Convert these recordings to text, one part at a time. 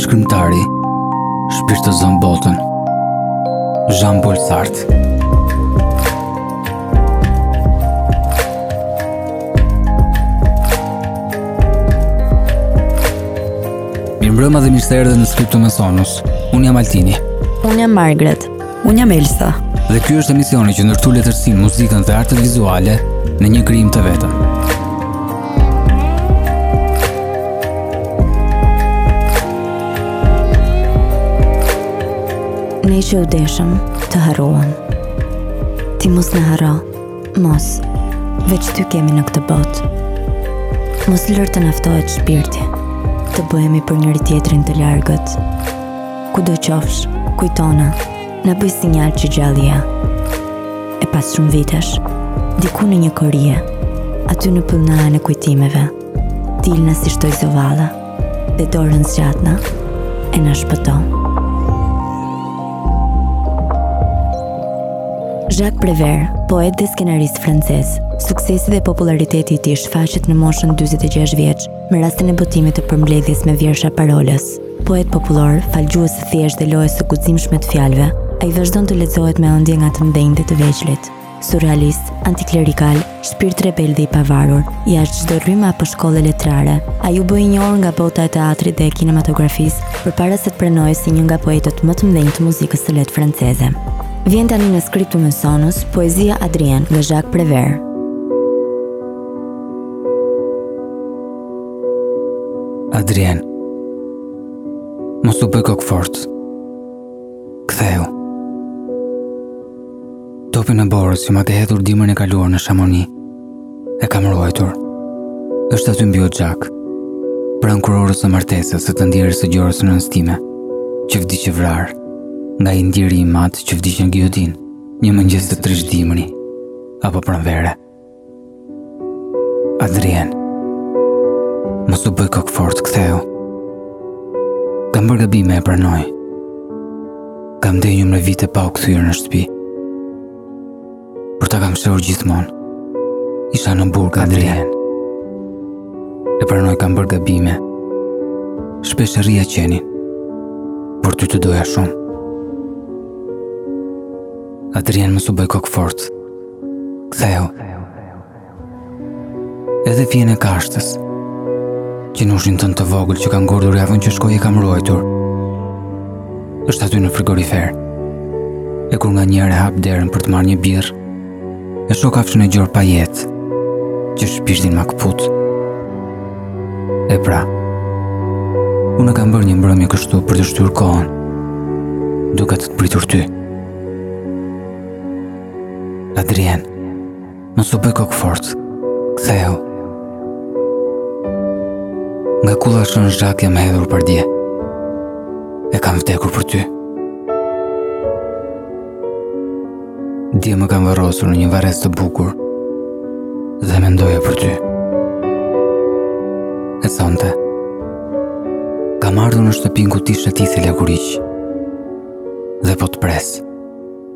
Shkrimtari shpirtëzon botën. Jean Paul Sartre. Mirëmbrëma dhe mirë se erdhe në Skriptum e Sonus. Unë jam Altini. Unë jam Margaret. Unë jam Elsa. Dhe ky është emisioni që ndërthur letërsinë, muzikën dhe artet vizuale në një krijim të vetëm. Ne që u deshëm të harruam Ti mos na harro, mos Veç ty kemi në këtë botë Mos lër të na ftohet shpirti Të bëhemi për njëri-tjetrin të largët Kudo qofsh, kujtona, na bëj sinjal që gjallë je. E pas shumë vitesh, diku në një korie, aty në pyllnajën e kujtimeve, dilna si shtojzovalle, dhe dorën zgjatna, e na shpëto. Jacques Prévert, poet dhe skenarist francez, suksesi dhe populariteti i tij shfaqet në moshën 46 vjeç, Me rastin e botimit të përmbledhjes me vjersha Paroles, poet popullor, falë gjuhës së thjeshtë dhe lojës së guximshme të fjalëve, ai vazhdon të lexohet me ëndje nga të mëdhenjtë dhe të vegjlit surrealist, antiklerikal, shpirt rebel dhe i pavarur, jashtë çdo rrymë apo shkolle letrare. Ai u bë i njohur nga bota e teatrit dhe e kinematografisë, përpara se të pranohej si një nga poetët më të mëdhenj të muzikës së lehtë franceze. Vjen tani në Skriptum e Sonus, poezia Adrien nga Jacques Prévert. Adrien Mos u bëj kokëfortë Ktheu Topin e borës që ma ke hedhur dimrin e kaluar në Shamoni E kam ruajtur është aty mbi oxhak Pranë kurorës së martesës së të ndjerës së gjorës nënës time Që vdiq e vrarë Nga i ndjeri im atë që vdiq në gijotinë Një mëngjes të trishtë dimri Apo pranvere Adrien, mos u bëj kokëfortë ktheu. Kam bërë gabime e pranoj. Kam ndenjur me vite pa u kthyer në shtëpi. Por ta kam fshehur gjithmonë. Isha në burg, Adrien. E pranoj kam bërë gabime. Shpesh e rrihja qenin. Por ty të doja shumë. Adrien mos u bëj kokëfortë. Kthehu. Edhe fijen e kashtës. Qenushin tënd të vogël që ka ngordhur javën që shkoi e kam ruajtur. Është aty në frigorifer. E kur nganjëherë hap derën për të marrë një birrë, e shoh kafshën e gjorë pa jetë, që shpirtin ma këput. E pra, unë kam bërë një mbrëmje kështu për të shtyrë kohën, duke të të pritur ty. Adrien, mos u bëj kokëfortë, kthehu. Nga kulla Shën Zhak jam hedhur pardje, e kam vdekur për ty. Dje më kanë varrosur në një varrezë të bukur, dhe mendoja për ty. E sonte, kam ardhur në shtëpinë ku ti shëtisje lakuriq, dhe po të pres.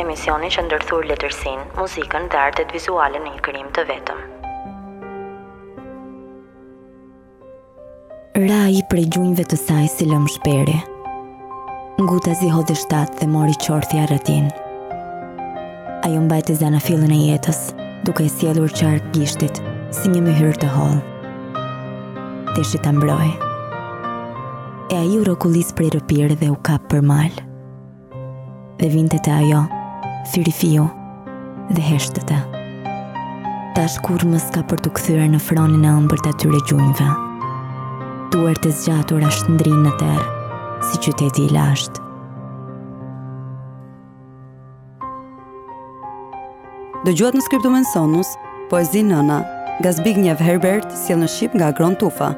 emisioni që ndërthur letërsinë, muzikën dhe artet vizuale në një krijim të vetëm. Ra ai prej gjunjve të saj si lëmsh peri. Ngutazi hodhi shtat dhe mori qorrthi arratinë. Ajo mbante zanafillën e jetës, duke e sjellë qark gishtit, si një mëhyr të hollë. Deshi ta mbrojë. E ai u rrokullis prej rrëpire dhe u kap për mal. Dhe vinte te ajo, firifiu, dhe heshtte. Tash kurrë më s'ka për t'u kthyer në fronin e ëmbël të atyre gjunjve. Duart e zgjatura shndrinë në terr, si qyteti i lashtë. Dëgjuat në Scriptum Sonus, poezinë Nëna, nga Zbignjev Herbert, sjellë në shqip nga Agron Tufa.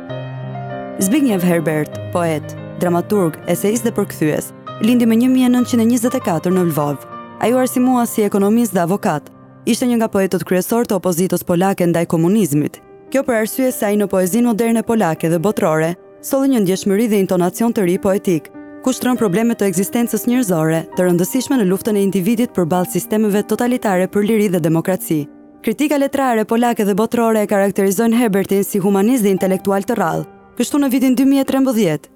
Zbignjev Herbert, poet, dramaturg, eseist dhe përkthyes, Lindi më 1924 në Lvov. Ai u arsimua si ekonomist dhe avokat. Ishte një nga poetët kryesorë të opozitës polake ndaj komunizmit. Kjo për arsye se ai në poezinë moderne polake dhe botërore, solli një ndjeshmëri dhe intonacion të ri poetik, ku shtron probleme të ekzistencës njerëzore, të rëndësishme në luftën e individit përballë sistemeve totalitare për liri dhe demokraci. Kritika letrare polake dhe botërore e karakterizojnë Herbertin si humanist dhe intelektual të rrallë. Kështu në vitin 2013,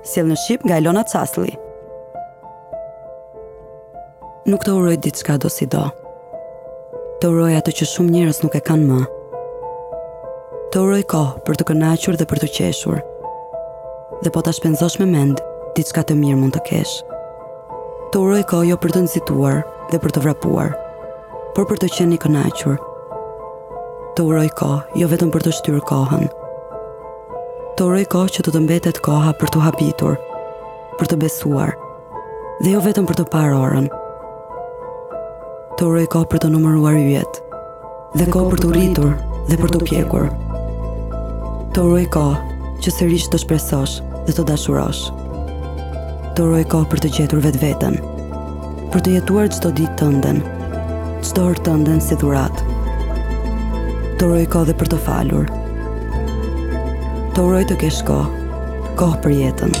Sjellë në shqip nga Elona Çaslli. Nuk të uroj diçka dosido. Të uroj atë që shumë njerëz nuk e kanë më. Të uroj kohë për t'u kënaqur dhe për të qeshur. Dhe po ta shpenzosh me mend, diçka të mirë mund të kesh. Të uroj kohë jo për të nxituar dhe për të vrapuar, por për të qenë i kënaqur. Të uroj kohë, jo vetëm për të shtyrë kohën. Të uroj kohë që të të mbetet koha për t'u habitur, për të besuar, dhe jo vetëm për të parë orën. Të uroj kohë për të numëruar yjet, dhe kohë për t'u rritur dhe për t'u pjekur. Të uroj kohë që sërish të shpresosh dhe të dashurosh. Të uroj kohë për të gjetur vetveten. për të jetuar çdo ditë tënden, çdo orë tënden si dhuratë. Të uroj kohë dhe për të falur. Të uroj të kesh kohë, kohë për jetën.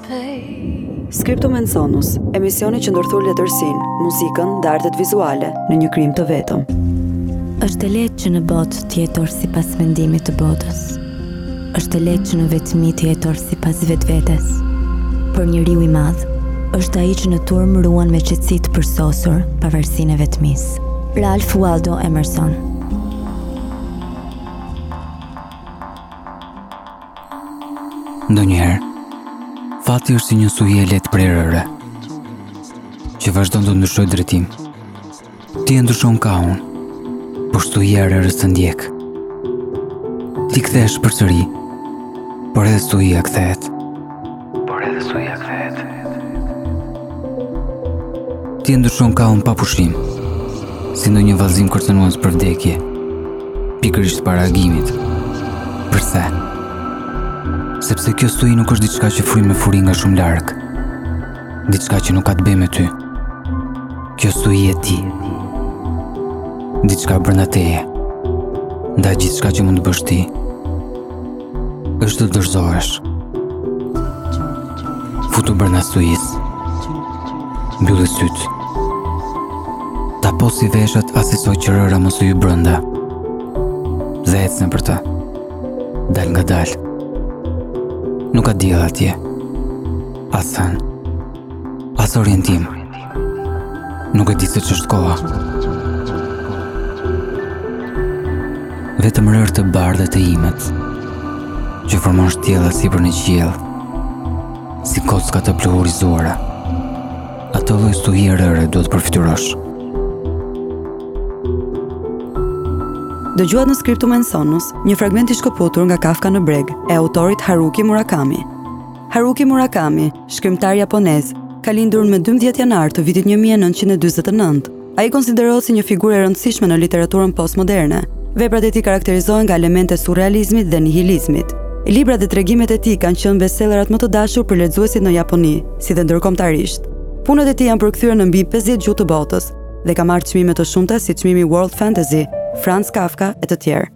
Scriptum et Sonus, emisioni që ndërthur letërsinë, muzikën dhe artet vizuale në një krijim të vetëm. Është e lehtë që në botë të jetosh sipas mendimit të botës. Është e lehtë që në vetmi të jetosh sipas vetvetes. Por njeriu i madh është ai që në turmë ruan me qetësi të përsosur pavarësinë e vetmisë. Ralph Waldo Emerson Ndonjëherë, fati është si një stuhi e lehtë prej rëre, që vazhdon të ndryshojë drejtim. Ti e ndryshon kahun, por stuhia e rërës të ndjek. Ti kthehesh përsëri, por edhe stuhia kthehet. Por edhe stuhia kthehet. Ti e ndryshon kahun pa pushim, si në një vallëzim kërcënues për vdekje, pikërisht para agimit. Përse? Sepse kjo stuhi nuk është diçka që fryn me furi nga shumë larg, diçka që nuk ka të bëjë me ty. Kjo stuhi je ti, diçka brenda teje, ndaj gjithçka që mund të bësh ti, është të dorëzohesh. Futu brenda stuhisë. Mbylli sytë. Taposi veshët asisoj që rëra mos hyjë brenda. Dhe ec nëpër të. Dalëngadalë. Nuk ka diell atje. As hënë. As orientim. Nuk e dihet ç'është koha. Vetëm rërë të bardhë, të imët, që formon shtjella sipër në qiell, si kocka të pluhurizuara. Atë lloj stuhie rëre duhet të përfytyrosh. Dëgjuat në Scriptum et Sonus, një fragment i shkëputur nga Kafka në breg, e autorit Haruki Murakami, Haruki Murakami, shkrimtar japonez, ka lindur më 12 janar të vitit 1949. Ai konsiderohet si një figurë e rëndësishme në literaturën postmoderne. Veprat e tij karakterizohen nga elemente të surrealizmit dhe nihilizmit. Librat dhe tregimet e tij kanë qenë bestsellerat më të dashur për lexuesit në Japoni, si dhe ndërkombëtarisht. Punët e tij janë përkthyer në mbi 50 gjuhë të botës dhe ka marrë çmime të shumta si çmimi World Fantasy, Franz Kafka e të tjerë.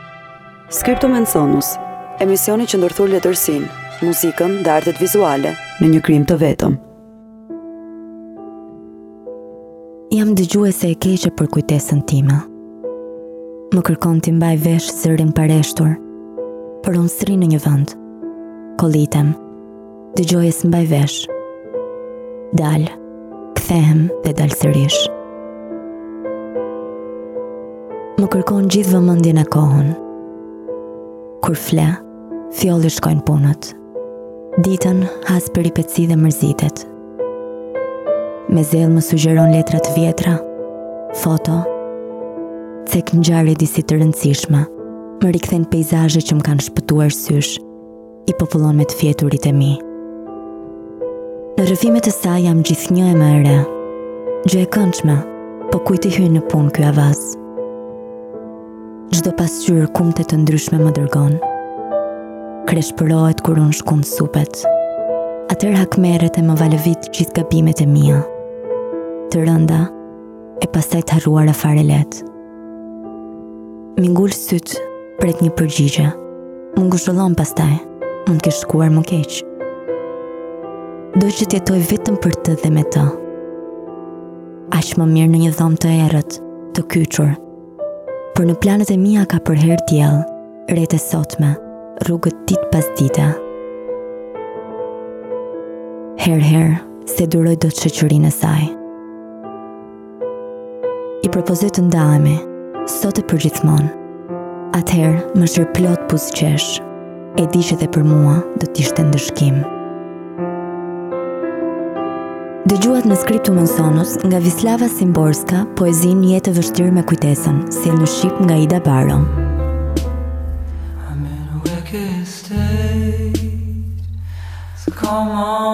Scriptum en Sonus, emisioni që ndërthur letërsinë, muzikën dhe artet vizuale në një krijim të vetëm. Jam dëgjuese e keqe për kujtesën time. Më kërkon t'i mbaj vesh zërin pareshtur, por unë s'rri në një vend. Kollitem. Dëgjoj e s'mbaj vesh. Dal, kthehem dhe dal sërish. Më kërkon gjithë vëmendjen e kohën. Kur fle, fjolli shkojnë punët. Ditën has peripeci dhe mërzitet. Me zell më sugjeron letra të vjetra, foto, cek ngjarje disi të rëndësishme, më rikthen peizazhe që më kanë shpëtuar sysh, i popullon me të fjeturit e mi. Në rrëfimet e saj jam gjithnjë e më e re, gjë e këndshme, po kujt i hyn në punë ky avaz. Çdo pasqyrë kumte të ndryshme më dërgon, kreshpërohet kur unë shkund supet, atëherë hakmerret e më valëvit gjithë gabimet e mia. Të rënda, e pastaj të harruara fare lehtë. M'i ngul sytë pret një përgjigje. Më ngushëllon pastaj, mund të kish shkuar më keq. Do që të jetoj vetëm për të dhe me të. Aq më mirë në një dhomë të errët, të kyçur. Por në planet e mia ka përherë diell, retë e sotme, rrugët ditë pas dite. Herë-herë s'e duroj dot shoqërinë e saj. I propozoj të ndahemi, sot e përgjithmonë. Atëherë, mëshirëplotë buzëqesh, e di që dhe për mua do t'ishte ndëshkim. Dëgjuat në Scriptum en Sonus nga Vislava Shimborska, poezinë Jetë e vështirë me kujtesën, sjellë në shqip nga Ida Baro. I'm in a wicked state, so come on.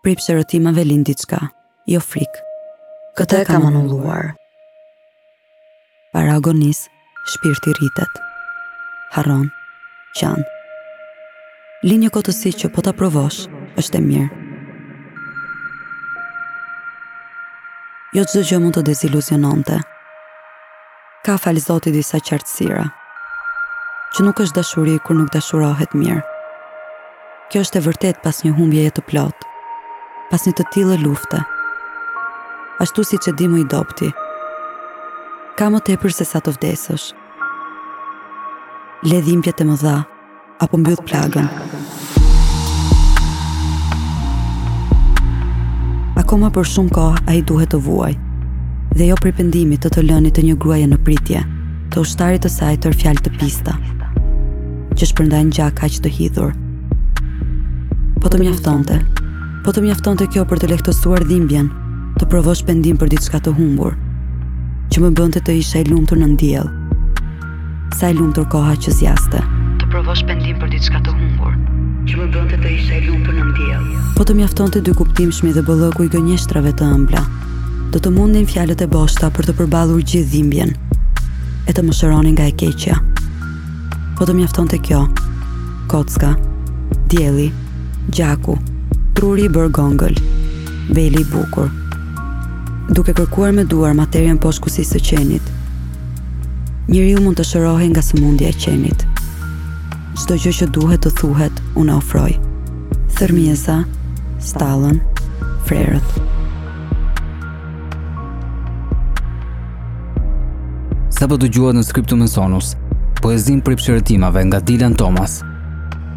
Prej psherëtimave lind diçka, jo frikë. Këtë e kam anuluar. Para agonisë, shpirti rritet. Harron, qan. Lind një kotësi që po ta provosh, është e mirë. Jo çdo gjë mund të deziluziononte. Ka falë Zotit disa qartësira. Që nuk është dashuri kur nuk dashurohet mirë. Kjo është e vërtetë pas një humbjeje të plotë, pas një të tillë lufte. Ashtu siç e dimë i dobti, ka më tepër sesa të vdesësh. Lë dhimbjet e mëdha, apo mbyll plagën. Akoma për shumë kohë ai duhet të vuajë dhe jo prej pendimit të të lënit të një gruaje në pritje, të ushtarit të saj tërë fjalë të pista, që shpërndajnë gjak aq të hidhur. Po të mjaftonte, po të mjaftonte kjo për të lehtësuar dhimbjen, të provosh pendim për diçka të humbur, që më bënte të isha i lumtur në diell. Sa e lumtur koha që zgjaste. Të provosh pendim për diçka të humbur, që më bënte të isha e lumtur në diell. Po të mjaftonte dykuptimshmi dhe bollëku i gënjeshtrave të ëmbla. Do të mundnin fjalët e boshta për të përballur gjithë dhimbjen e të më shëronin nga e keqja. Po të mjaftonte kjo. Kocka, dielli, gjaku, truri i bërë gongël, veli i bukur. Duke kërkuar me duar materien poshtë kusisë së qenit, Njeriu mund të shërohej nga sëmundja e qenit. Çdo gjë që duhet të thuhet, unë e ofroj. Thërrmijëzat, stallën, frerët. Sapo dëgjuat në Scriptum Sonus, poezinë Prej psherëtimave nga Dylan Thomas.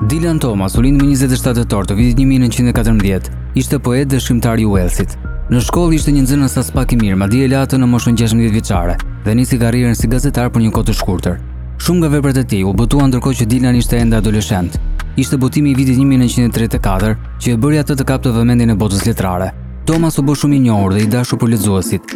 Dylan Thomas u lind më 27 tetor të vitit 1914. Ishte poet dhe shkrimtar i Uellsit. Në shkollë ishte një nxënës aspak i mirë, madje e la atë në moshën 16 vjeçare dhe nisi karrierën si gazetar për një kohë të shkurtër. Shumë nga veprat e tij u botuan ndërkohë që Dylan ishte ende adoleshent. Ishte botimi i vitit 1934 që e bëri atë të kapte vëmendjen e botës letrare. Thomas u bë shumë i njohur dhe i dashur për lexuesit.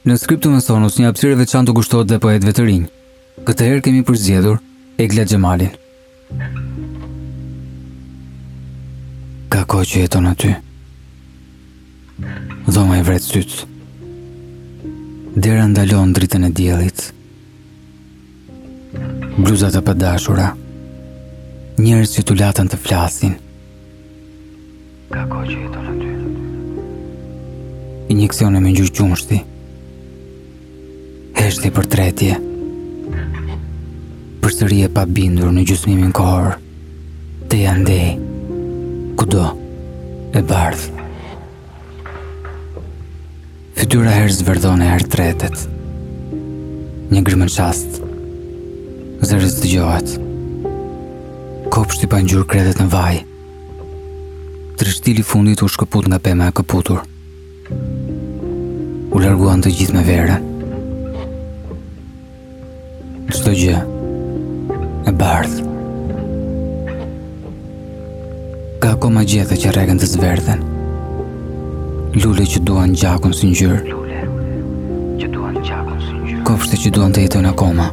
Në Scriptum Sonus një hapësirë e veçantë u kushtohet dhe poetëve të rinj. Këtë herë kemi përzgjedhur Egla Xhemalin. Ka kohë që jeton aty. Dhoma i vret sytë. Dera ndalon dritën e diellit. Bluza të padashura Njerëz që tulatën të flasin Ka kohë që jeton në ty Injeksione me ngjyrë qumështi Heshti për tretje Përsëri e pabindur në gjysmimin kohor Tejendanë Kudo E bardhë Fytyra herë zverdhon, herë tretet. Një grimë në çast. Zërë s'dëgjohet. Kopsht i pangjur kredhet në vaj. Trishtili i fundit u shkëput nga pema e këputur. U larguan të gjithë me verën. Çdo gjë e bardhë. Ka akoma gjethe që rreken të zverdhen. Lule që duan gjakun si ngjyrë. Lule që duan gjakun si ngjyrë. Kopshte që duan të jetojnë akoma.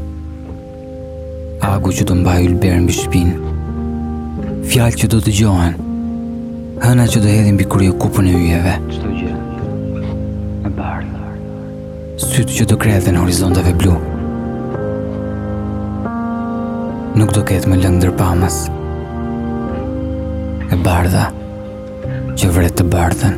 Agu që do mbajë ylber mbi shpinë. Fjalë që do dëgjohen. Hëna që do hedhë mbi krye kupën e yjeve. Çdo gjë. Sytë që do kredhen horizonteve blu Nuk do ketë më lëng ndër pamës E bardha Që vret të bardhën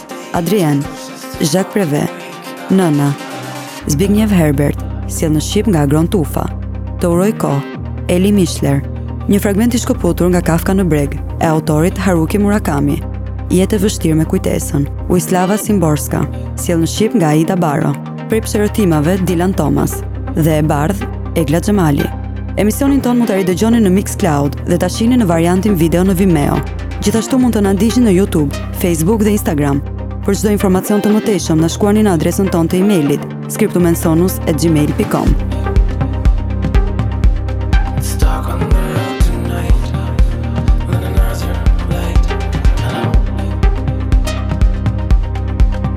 Adrien, Jacques Prévert, Nëna, Zbigniew Herbert, sjellë në shqip nga Agron Tufa, të uroj kohë, Elli Michler, një fragment i shkëputur nga Kafka në breg, e autorit Haruki Murakami, jetë e vështirë me kujtesën, Wislawa Szymborska, sjellë në shqip nga Aida Baro. Prej pësherotimave Dylan Thomas dhe e bardhë Egla Xhemali. Emisionin tonë mund ta ridëgjoni në Mixcloud dhe ta shihni në variantin video në Vimeo. Gjithashtu mund të na ndiqni në Youtube, Facebook dhe Instagram. Për çdo informacion të mëtejshëm na shkruani në adresën tonë të e-mailit scriptumensonus et gmail.com